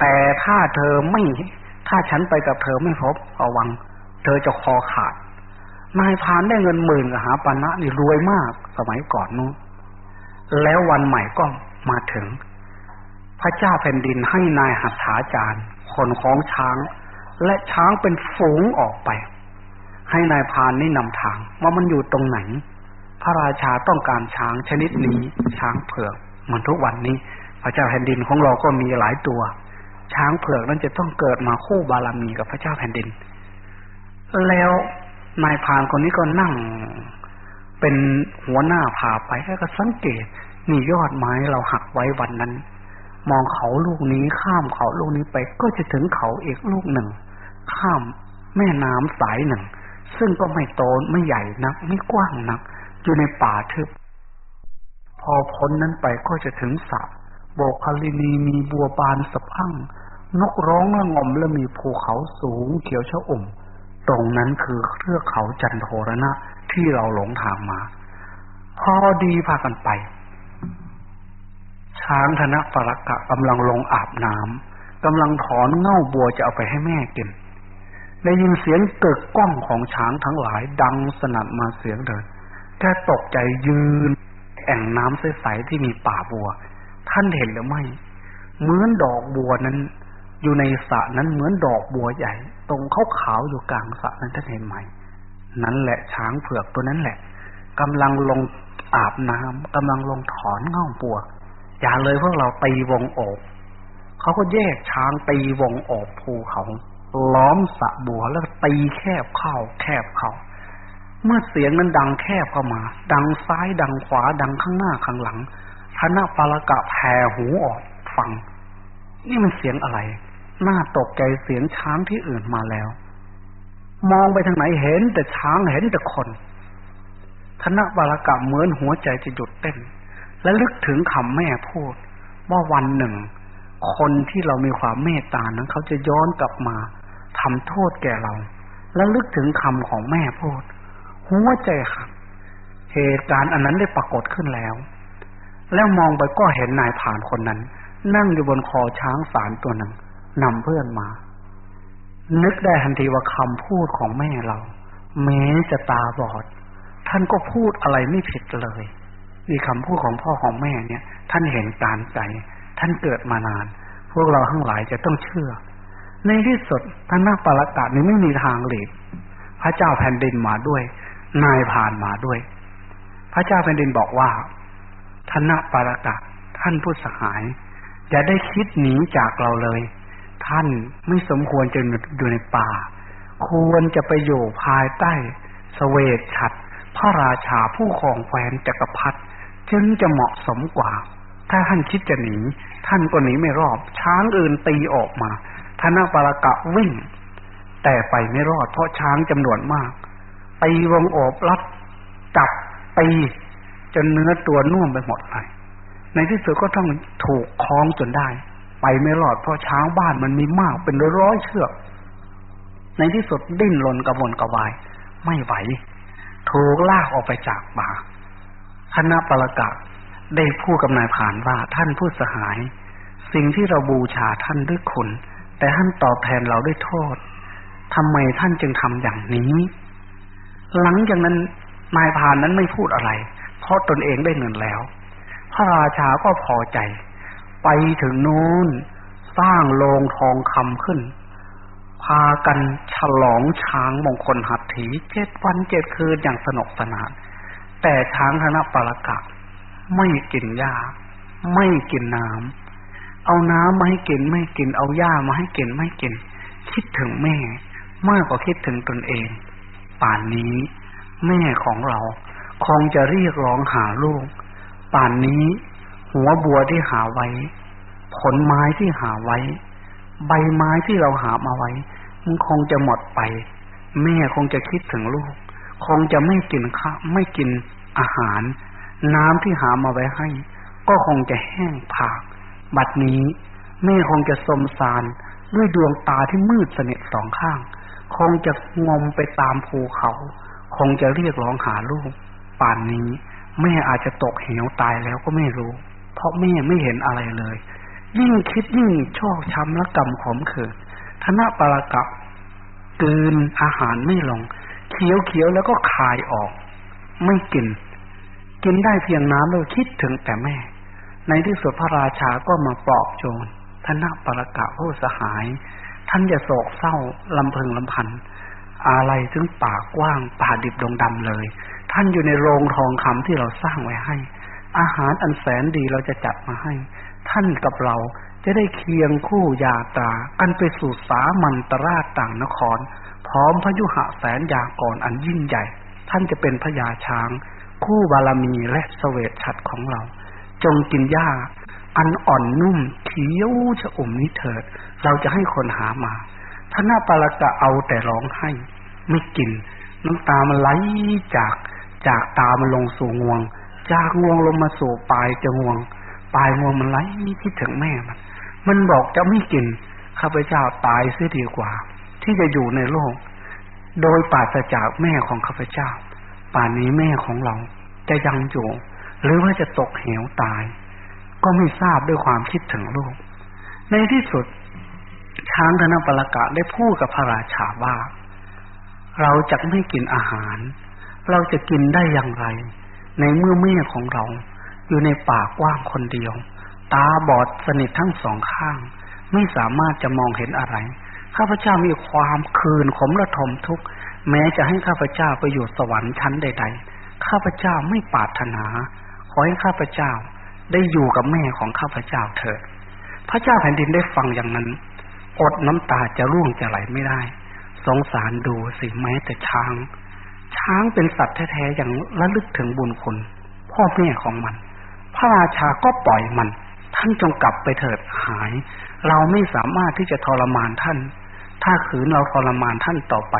แต่ถ้าเธอไม่ ถ้าฉันไปกับเธอไม่พบระวัง เธอจะคอขาด นายพานได้เงินหมื่นกหาปณะนี่รวยมากสมัยก่อนนู้นแล้ววันใหม่ก็มาถึง ระเจ้าแผ่นดินให้นายหัตถาจารย์คนของช้าง และช้างเป็นฝูงออกไป ให้นายพานนี่นำทาง ว่ามันอยู่ตรงไหน พระราชาต้องการช้างชนิดนี้ ช้างเผือกเหมือนทุกวันนี้ พระเจ้าแผ่นดินของเราก็มีหลายตัว ช้างเผือกนั้นจะต้องเกิดมาคู่บารมีกับพระเจ้าแผ่นดิน แล้วนายพานคนนี้ก็นั่ง เป็นหัวหน้าพาไปแล้วก็สังเกตนี่ยอดไม้เราหักไว้วันนั้น มองเขาลูกนี้ข้ามเขาลูกนี้ไปก็จะถึงเขาอีกลูกหนึ่ง ข้ามแม่น้ำสายหนึ่ง ซึ่งก็ไม่โตไม่ใหญ่นัก ไม่กว้างนัก อยู่ในป่าทึบ พอพ้นนั้นไปก็จะถึงสระโบกคลินีมีบัวบานสะพังนกร้องละงมและมีภูเขาสูงเขียวชะอุ่ม ตรงนั้นคือเทือเขาจันโทรณะที่เราหลงทางมา พอดีพากันไป ช้างธนปรกะกำลังลงอาบน้ำกำลังถอนเง่าบัวจะเอาไปให้แม่กินได้ยินเสียงเกิดก้องของช้างทั้งหลายดังสนั่นมาเสียงเดินแค่ตกใจยืน แอ่งน้ำใสๆที่มีป่าบัว ท่านเห็นหรือไม่ เหมือนดอกบัวนั้น อยู่ในสระนั้นเหมือนดอกบัวใหญ่ ตรงเขาขาวอยู่กลางสระนั้นท่านเห็นไหม นั่นแหละช้างเผือกตัวนั้นแหละกำลังลงอาบน้ำกำลังลงถอนเง่าบัว อย่าเลยพวกเราตีวงโอบเขาก็แยกช้างตีวงโอบภูเขาล้อมสะบัวแล้วตีแคบเข้าแคบเข้าเมื่อเสียงนั้นดังแคบเข้ามา ดังซ้ายดังขวาดังข้างหน้าข้างหลังธนปารกะแผ่หูออกฟัง นี่มันเสียงอะไร น่าตกใจเสียงช้างที่อื่นมาแล้ว มองไปทางไหนเห็นแต่ช้างเห็นแต่คนธนบาลกะเหมือนหัวใจจะหยุดเต้น และลึกถึงคำแม่พูด ว่าวันหนึ่ง คนที่เรามีความเมตตานั้น เขาจะย้อนกลับมาทำโทษแก่เรา และลึกถึงคำของแม่พูด หัวใจหักเหตุการณ์อันนั้นได้ปรากฏขึ้นแล้ว แล้วมองไปก็เห็นนายผ่านคนนั้น นั่งอยู่บนคอช้างสารตัวหนึ่งนำเพื่อนมา นึกได้ทันทีว่าคำพูดของแม่เราแม้จะตาบอด ท่านก็พูดอะไรไม่ผิดเลย นี่คำพูดของพ่อของแม่เนี่ย ท่านเห็นการใจ ท่านเกิดมานาน พวกเราทั้งหลายจะต้องเชื่อ ในที่สุดท่านนักปรากานี้ไม่มีทางหลีกพระเจ้าแผ่นดินมาด้วย นายผ่านมาด้วย พระเจ้าแผ่นดินบอกว่าท่านนักปรากาท่านผู้สหายอย่าได้คิดหนีจากเราเลย ท่านไม่สมควรจะอยู่ในป่า ควรจะไปอยู่ภายใต้สเวตฉัดพระราชาผู้ครองแคว้นจักรพรรดิ จึงจะเหมาะสมกว่า ถ้าท่านคิดจะหนี ท่านก็หนีไม่รอบ ช้างอื่นตีออกมาธนปรากะวิ่ง แต่ไปไม่รอด เพราะช้างจำนวนมากตีวงโอบรัดจับตีจนเนื้อตัวนุ่มไปหมดเลยในที่สุดก็ต้องถูกคล้องจนได้ ไปไม่รอดเพราะช้างบ้านมันมีมากเป็นร้อยเชือก ในที่สุดดิ้นรนกระวนกระวาย ไม่ไหว ถูกลากออกไปจากป่า คณะปรกะได้พูดกับนายผ่านว่าท่านผู้สหาย สิ่งที่เราบูชาท่านด้วยคุณ แต่ท่านตอบแทนเราด้วยโทษทำไมท่านจึงทำอย่างนี้ หลังจากนั้นนายพานนั้นไม่พูดอะไร เพราะตนเองได้เงินแล้ว พระราชาก็พอใจ ไปถึงนู้น สร้างโรงทองคำขึ้น พากันฉลองช้างมงคลหัตถีเจ็ดวันเจ็ดคืนอย่างสนุกสนาน แต่ช้างธนปรกะ ไม่กินหญ้า ไม่กินน้ำเอาน้ำมาให้กินไม่กิน เอาหญ้ามาให้กินไม่กิน คิดถึงแม่ มากกว่าคิดถึงตนเอง ป่านนี้ แม่ของเราคงจะเรียกร้องหาลูก ป่านนี้ หัวบัวที่หาไว้ ผลไม้ที่หาไว้ ใบไม้ที่เราหามาไว้ มันคงจะหมดไป แม่คงจะคิดถึงลูก คงจะไม่กินข้าไม่กิน อาหาร น้ำที่หามาไว้ให้ ก็คงจะแห้งผาก บัดนี้ แม่คงจะสมสารด้วยดวงตาที่มืดสนิทสองข้าง คงจะงมไปตามภูเขา คงจะเรียกร้องหาลูก ป่านนี้ แม่อาจจะตกเหวตายแล้วก็ไม่รู้ เพราะแม่ไม่เห็นอะไรเลย ยิ่งคิดยิ่งชอกช้ำและกำขมขื่นธนปรกับกืนอาหารไม่ลงเคี้ยวเคี้ยวแล้วก็คายออก ไม่กิน กินได้เพียงน้ำแล้วคิดถึงแต่แม่ ในที่สุดพระราชาก็มาปลอบโจรธนปรกะผู้สหาย ท่านจะโศกเศร้าลำพึงลำพัน อะไรถึงป่ากว้างป่าดิบดงดำเลย ท่านอยู่ในโรงทองคำที่เราสร้างไว้ให้ อาหารอันแสนดีเราจะจัดมาให้ ท่านกับเราจะได้เคียงคู่ยาตากันไปสู่สามันตราชต่างนคร พร้อมพยุหะแสนยากรอันยิ่งใหญ่ ท่านจะเป็นพญาช้าง คู่บารมีและเสวตฉัตรของเรา จงกินหญ้า อันอ่อนนุ่มเขียวชะอมนี้เถิด เราจะให้คนหามาท่านหน้าปลกะเอาแต่ร้องให้ไม่กิน น้ำตามันไหลจากจากตามันลงสู่งวง จากงวงลงมาสู่ปลายจะงวง ปลายงวงมันไหลคิดถึงแม่มัน มันบอกจะไม่กินข้าพเจ้าตายเสียดีกว่า ที่จะอยู่ในโลก โดยปราศจากแม่ของข้าพเจ้า ป่านนี้แม่ของเราจะยังอยู่ หรือว่าจะตกเหวตาย ก็ไม่ทราบด้วยความคิดถึงลูก ในที่สุด ช้างธนปรกะได้พูดกับพระราชาว่าเราจะไม่กินอาหาร เราจะกินได้อย่างไร ในเมื่อแม่ของเรา อยู่ในป่ากว้างคนเดียว ตาบอดสนิททั้งสองข้าง ไม่สามารถจะมองเห็นอะไร ข้าพเจ้ามีความคืนขมระทมทุกข์แม้จะให้ข้าพเจ้าไปอยู่สวรรค์ชั้นใด ๆ ข้าพเจ้าไม่ปรารถนา ขอให้ข้าพเจ้าได้อยู่กับแม่ของข้าพเจ้าเถิด พระเจ้าแผ่นดินได้ฟังอย่างนั้น อดน้ำตาจะร่วงจะไหลไม่ได้ สงสารดูสิแม้แต่ช้าง ช้างเป็นสัตว์แท้ๆอย่างระลึกถึงบุญคุณ พ่อแม่ของมัน พระราชาก็ปล่อยมัน ท่านจงกลับไปเถิดหาย เราไม่สามารถที่จะทรมานท่าน ถ้าขืนเราทรมานท่านต่อไป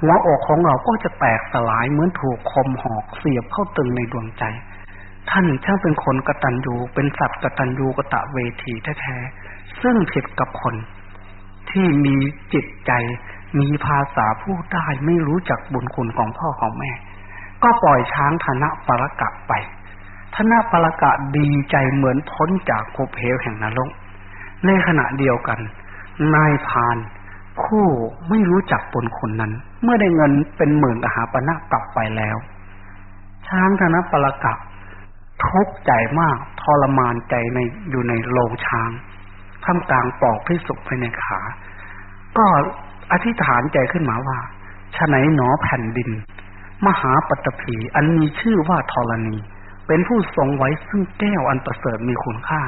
หัวอกของเราก็จะแตกสลายเหมือนถูกคมหอกเสียบเข้าตึงในดวงใจ ท่านช่างเป็นคนกระตัญญูเป็นสัตว์กระตัญญูกระตะเวทีแท้ๆซึ่งผิดกับคน ที่มีจิตใจ มีภาษาพูดได้ไม่รู้จักบุญคุณของพ่อของแม่ ก็ปล่อยช้างธนะปรกะไปธนะปรกะดีใจเหมือนพ้นจากภพเหวแห่งนรกในขณะเดียวกัน นายพาน ผู้ไม่รู้จักบุญคุณนั้น เมื่อได้เงินเป็นหมื่นกหาปณะกลับไปแล้ว ช้างธนปรกะทุกข์ใจมากทรมานใจในอยู่ในโรงช้างท่ามกลางปอกพิสุกภายในขา ก็อธิษฐานใจขึ้นมาว่าฉไหนหนอแผ่นดิน มหาปัตภีอันมีชื่อว่าธรณี เป็นผู้ทรงไว้ซึ่งแก้วอันประเสริฐมีคุณค่า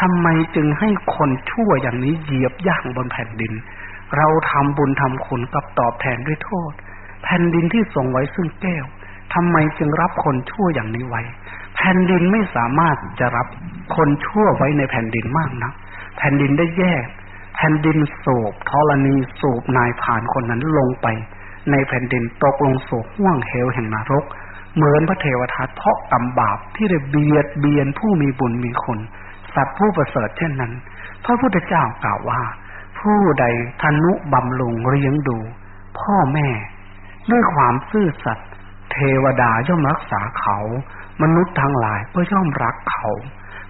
ทำไมจึงให้คนชั่วอย่างนี้เหยียบย่างบนแผ่นดิน เราทำบุญทำคุณกับตอบแทนด้วยโทษ แผ่นดินที่ทรงไว้ซึ่งแก้วทำไมจึงรับคนชั่วอย่างนี้ไว้ แผ่นดินไม่สามารถจะรับคนชั่วไว้ในแผ่นดินมากนะแผ่นดินได้แยก แผ่นดินสูบธรณีสูบนายผ่านคนนั้นลงไป ในแผ่นดินตกลงสู่ห่วงเหวแห่งนรก เหมือนพระเทวทัตเพราะกรรมบาปที่ได้เบียดเบียนผู้มีบุญมีคุณสัตว์ผู้ประเสริฐเช่นนั้น พระพุทธเจ้ากล่าวว่า ผู้ใดทนุบำรุงเลี้ยงดู พ่อแม่ ด้วยความซื่อสัตย์เทวดาย่อมรักษาเขา มนุษย์ทั้งหลายก็ย่อมรักเขา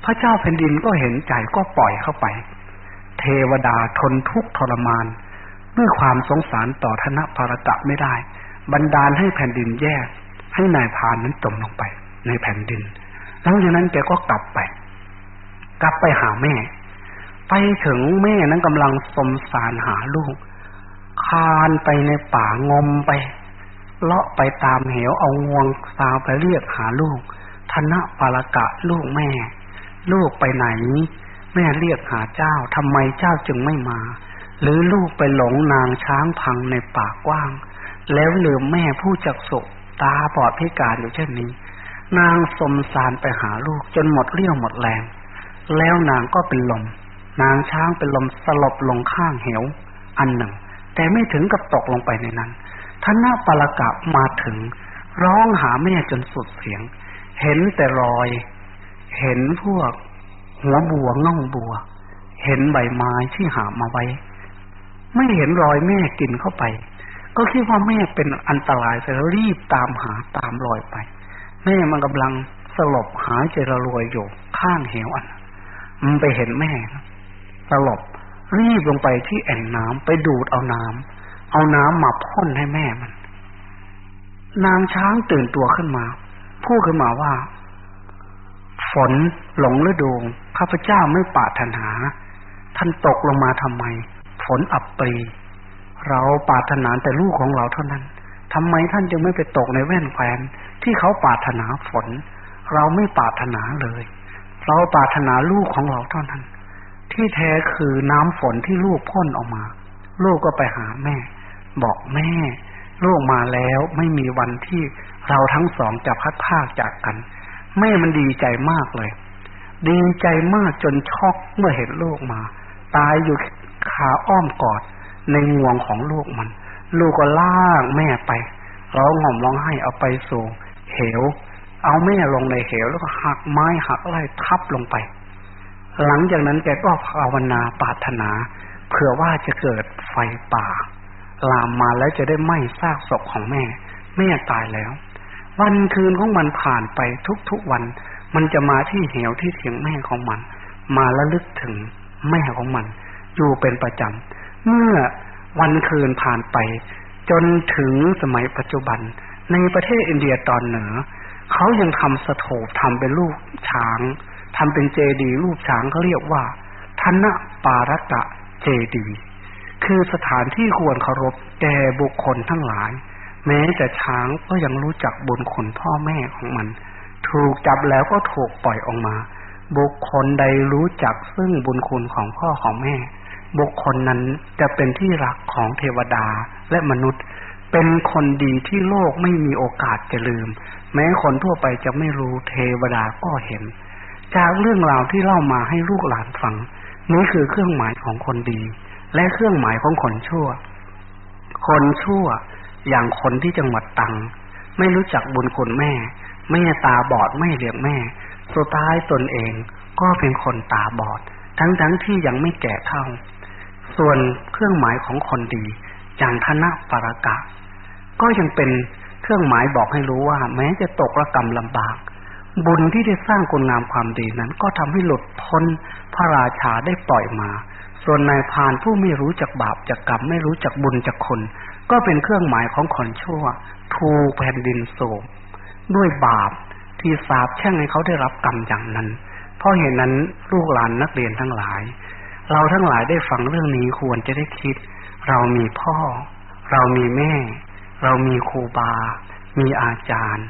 พระเจ้าแผ่นดินก็เห็นใจก็ปล่อยเข้าไป เทวดาทนทุกข์ทรมาน ด้วยความสงสารต่อธนภารกะไม่ได้ บันดาลให้แผ่นดินแยก ให้นายพานนั้นจมลงไป ในแผ่นดินแล้วจากนั้นแกก็กลับไป กลับไปหาแม่ ไปถึงแม่นั้นกำลังสมสารหาลูก คานไปในป่างมไป เลาะไปตามเหวเอางวงสาวไปเรียกหาลูกธนะปารกะลูกแม่ ลูกไปไหน แม่เรียกหาเจ้าทำไมเจ้าจึงไม่มา หรือลูกไปหลงนางช้างพังในป่ากว้าง แล้วลืมแม่ผู้จักสุตาปอดพิการอยู่เช่นนี้ นางสมสารไปหาลูกจนหมดเรี่ยวหมดแรง แล้วนางก็เป็นลม นางช้างเป็นลมสลบลงข้างเหว อันหนึ่ง แต่ไม่ถึงกับตกลงไปในนั้นท่านหน้าปารกะมาถึง ร้องหาแม่จนสุดเสียง เห็นแต่รอย เห็นพวก หัวบัวง่องบัว เห็นใบไม้ที่หามาไว้ ไม่เห็นรอยแม่กินเข้าไป ก็คิดว่าแม่เป็นอันตรายจะรีบตามหาตามรอยไป แม่มันกำลังสลบหายใจระรวยอยู่ข้างเหวอันมันไปเห็นแม่ สลบ รีบลงไปที่แอ่งน้ำไปดูดเอาน้ำเอาน้ำมาพ่นให้แม่มัน นางช้างตื่นตัวขึ้นมา พูดขึ้นมาว่า ฝนหลงฤดูข้าพเจ้าไม่ปาถนา ท่านตกลงมาทำไม ฝนอับปรี เราปาถนาแต่ลูกของเราเท่านั้นทำไมท่านจึงไม่ไปตกในแว่นแควนที่เขาปาถนาฝน เราไม่ปาถนาเลย เราปาถนาลูกของเราเท่านั้น ที่แท้คือน้ำฝนที่ลูกพ่นออกมา ลูกก็ไปหาแม่ บอกแม่ ลูกมาแล้วไม่มีวันที่เราทั้งสองจะพัดพากจากกัน แม่มันดีใจมากเลย ดีใจมากจนช็อกเมื่อเห็นลูกมา ตายอยู่ขาอ้อมกอดในงวงของลูกมัน ลูกก็ลากแม่ไปร้องห่มร้องไห้เอาไปสู่เหว เอาแม่ลงในเหวแล้วก็หักไม้หักอะไรทับลงไป หลังจากนั้นแกก็ภาวนาปรารถนาเผื่อว่าจะเกิดไฟป่า ลามมาแล้วจะได้ไหม้ซากศพของแม่ แม่ตายแล้ว วันคืนของมันผ่านไปทุกๆวัน มันจะมาที่เหวที่เถียงแม่ของมัน มาละลึกถึงแม่ของมัน อยู่เป็นประจำเมื่อวันคืนผ่านไป จนถึงสมัยปัจจุบัน ในประเทศอินเดียตอนเหนือ เขายังทำสถูปทำเป็นรูปช้าง ทำเป็นเจดีรูปช้างเขาเรียกว่าธนปารกะเจดี คือสถานที่ควรเคารพแก่บุคคลทั้งหลาย แม้แต่ช้างก็ยังรู้จักบุญคุณพ่อแม่ของมัน ถูกจับแล้วก็ถูกปล่อยออกมา บุคคลใดรู้จักซึ่งบุญคุณของพ่อของแม่ บุคคลนั้นจะเป็นที่รักของเทวดาและมนุษย์ เป็นคนดีที่โลกไม่มีโอกาสจะลืม แม้คนทั่วไปจะไม่รู้เทวดาก็เห็น จากเรื่องราวที่เล่ามาให้ลูกหลานฟัง นี้คือเครื่องหมายของคนดี และเครื่องหมายของคนชั่ว คนชั่ว อย่างคนที่จังหวัดตัง ไม่รู้จักบุญคุณแม่ แม่ตาบอดไม่เลี้ยงแม่ สุดท้ายตนเองก็เป็นคนตาบอด ทั้งทั้งที่ยังไม่แก่เท่า ส่วนเครื่องหมายของคนดี อย่างธนปรกะ ก็ยังเป็นเครื่องหมายบอกให้รู้ว่า แม้จะตกระกรรมลำบาก บุญที่ได้สร้างคุณงามความดีนั้น ก็ทำให้หลุดพ้นพระราชาได้ปล่อยมา ส่วนนายพานผู้ไม่รู้จักบาปจักกรรมไม่รู้จักบุญจักคน ก็เป็นเครื่องหมายของคนชั่วถูแผ่นดินโศกด้วยบาปที่สาบแช่งให้เขาได้รับกรรมอย่างนั้น เพราะเหตุนนั้นลูกหลานนักเรียนทั้งหลาย เราทั้งหลายได้ฟังเรื่องนี้ควรจะได้คิด เรามีพ่อ เรามีแม่ เรามีครูบา มีอาจารย์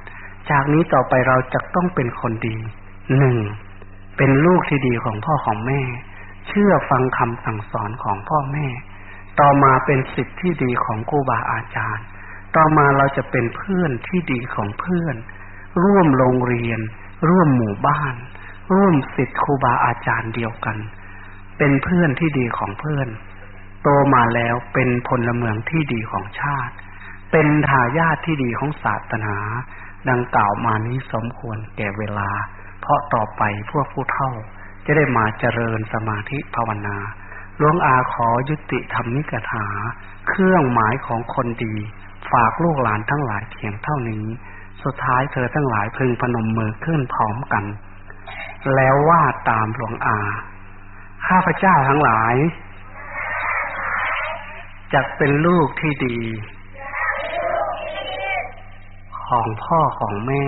จากนี้ต่อไปเราจะต้องเป็นคนดีหนึ่งเป็นลูกที่ดีของพ่อของแม่ เชื่อฟังคำสั่งสอนของพ่อแม่ ต่อมาเป็นสิทธิ์ที่ดีของครูบาอาจารย์ ต่อมาเราจะเป็นเพื่อนที่ดีของเพื่อน ร่วมโรงเรียน ร่วมหมู่บ้าน ร่วมสิทธิ์ครูบาอาจารย์เดียวกัน เป็นเพื่อนที่ดีของเพื่อน โตมาแล้วเป็นพลเมืองที่ดีของชาติ เป็นทายาทที่ดีของศาสนา ดังกล่าวมานี้สมควรแก่เวลา เพราะต่อไปพวกผู้เฒ่า จะได้มาเจริญสมาธิภาวนาหลวงอาขอยุติธรรมนิกถา เครื่องหมายของคนดี ฝากลูกหลานทั้งหลายเพียงเท่านี้ สุดท้ายเธอทั้งหลายพึงพนมมือขึ้นพร้อมกัน แล้วว่าตามหลวงอา ข้าพเจ้าทั้งหลายจะเป็นลูกที่ดี ของพ่อของแม่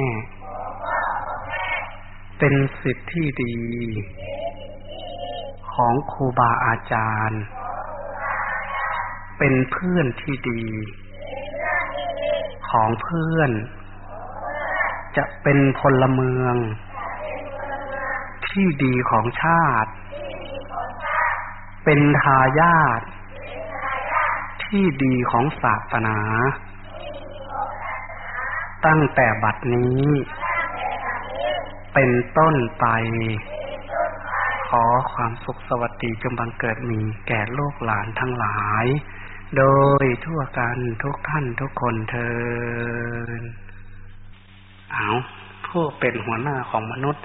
เป็นสิทธิ์ที่ดี ของครูบาอาจารย์ เป็นเพื่อนที่ดี ของเพื่อน จะเป็นพลเมือง ที่ดีของชาติ เป็นทายาทที่ดีของศาสนา ตั้งแต่บัดนี้ เป็นต้นไป ขอความสุขสวัสดีจงบังเกิดมีแก่ลูกหลานทั้งหลาย โดยทั่วกันทุกท่านทุกคนเทินเอาผู้เป็นหัวหน้าของมนุษย์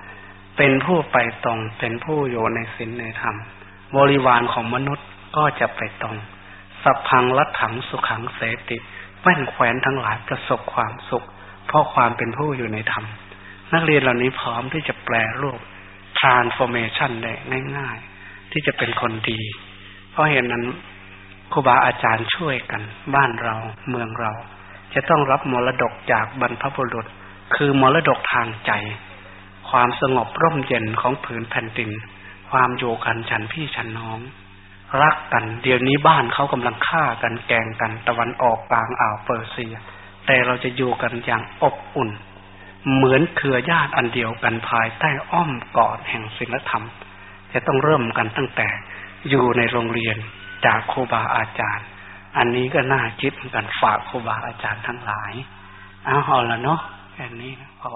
เป็นผู้ไปตรง เป็นผู้อยู่ในศีลในธรรม บริวารของมนุษย์ก็จะไปตรงสัพพังรัถังสุขังเสติแว่นแขวนทั้งหลายประสบความสุข เพราะความเป็นผู้อยู่ในธรรม นักเรียนเหล่านี้พร้อมที่จะแปลรูป transformation ได้ง่ายๆ ที่จะเป็นคนดี เพราะเหตุนนั้นครูบาอาจารย์ช่วยกัน บ้านเราเมืองเรา จะต้องรับมรดกจากบรรพบุรุษ คือมรดกทางใจ ความสงบร่มเย็นของผืนแผ่นดิน ความอยู่กันฉันพี่ฉันน้องรักกัน เดี๋ยวนี้บ้านเขากำลังฆ่ากันแกงกัน ตะวันออกกลางอ่าวเปอร์เซีย แต่เราจะอยู่กันอย่างอบอุ่น เหมือนเครือญาติอันเดียวกันภายใต้อ้อมกอดแห่งศีลธรรม จะต้องเริ่มกันตั้งแต่อยู่ในโรงเรียนจากครูบาอาจารย์ อันนี้ก็น่าคิดเหมือนกันฝากครูบาอาจารย์ทั้งหลายเอาเอาละเนาะแค่นี้พอ